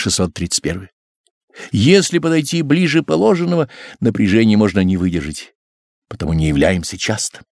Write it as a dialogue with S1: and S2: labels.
S1: 631. Если подойти ближе положенного, напряжение можно не выдержать, потому не являемся часто.